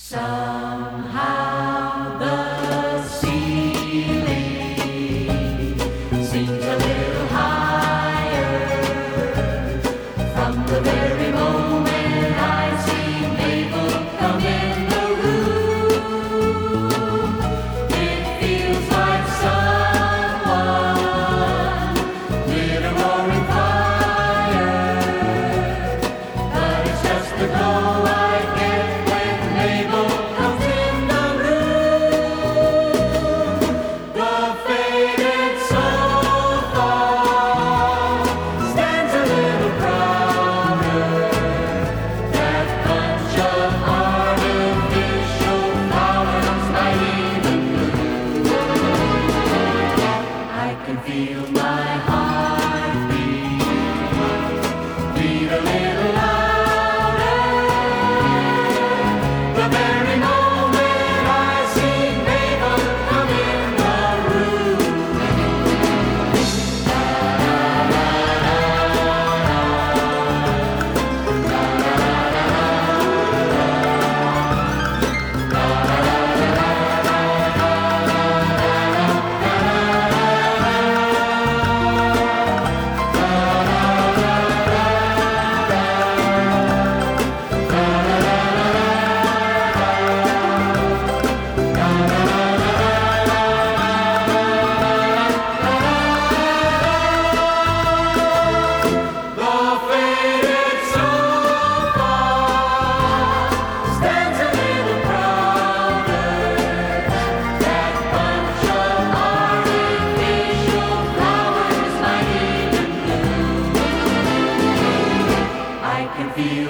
Somehow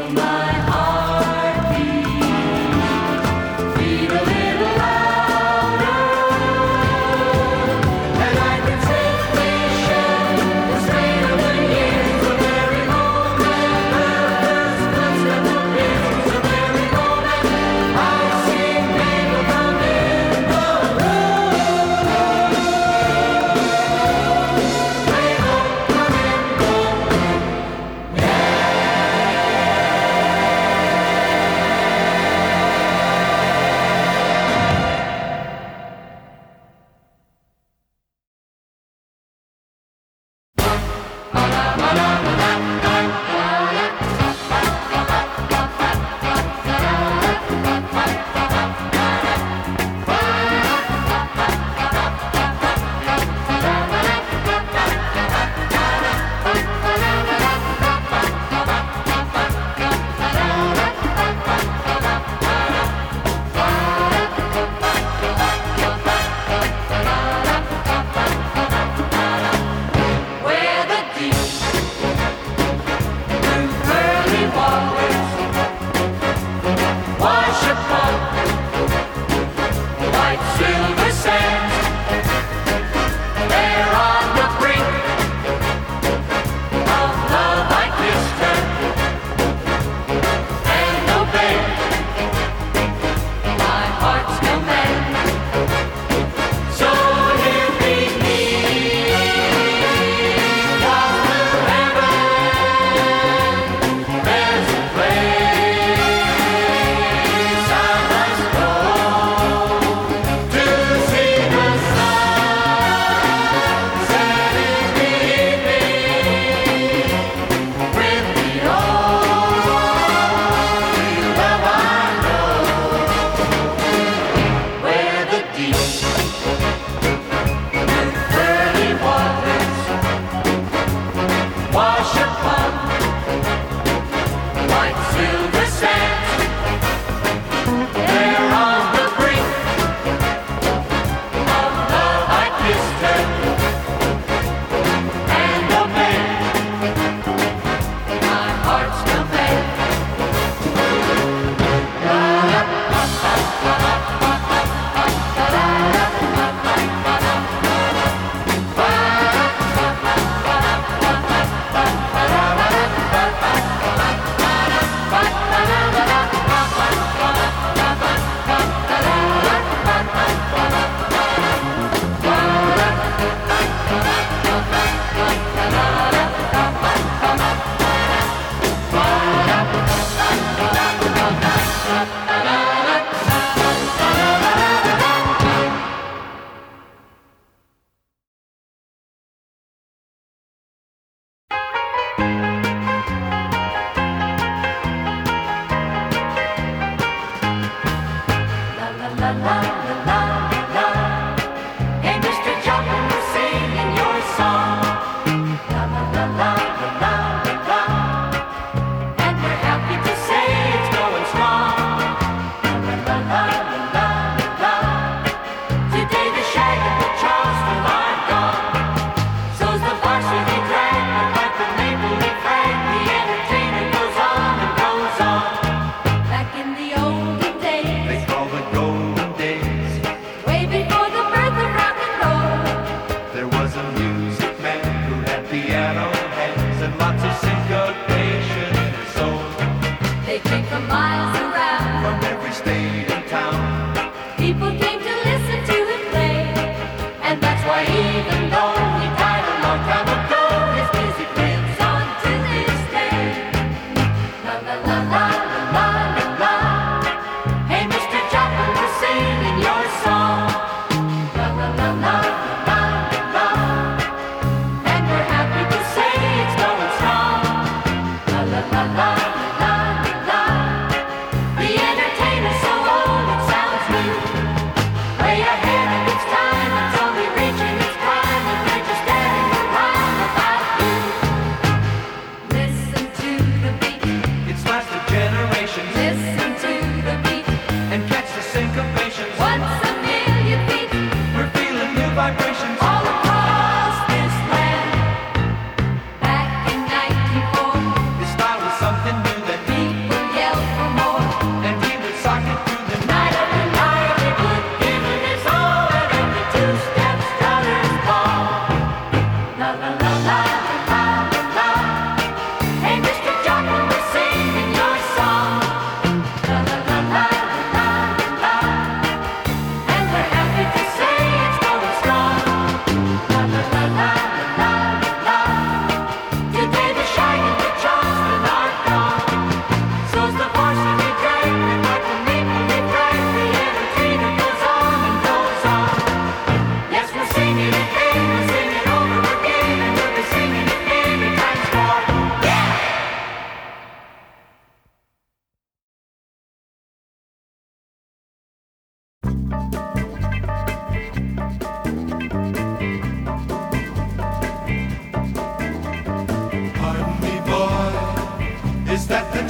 my heart.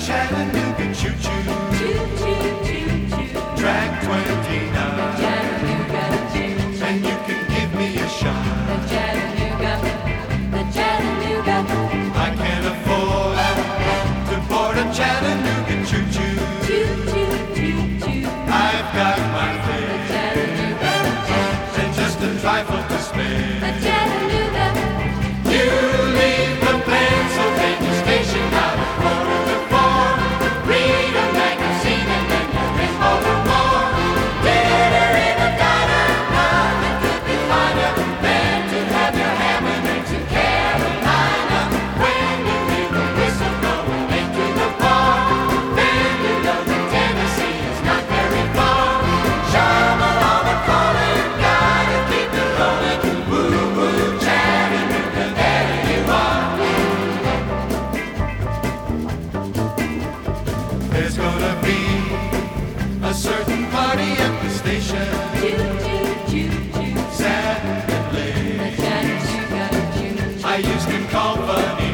The Houston Company.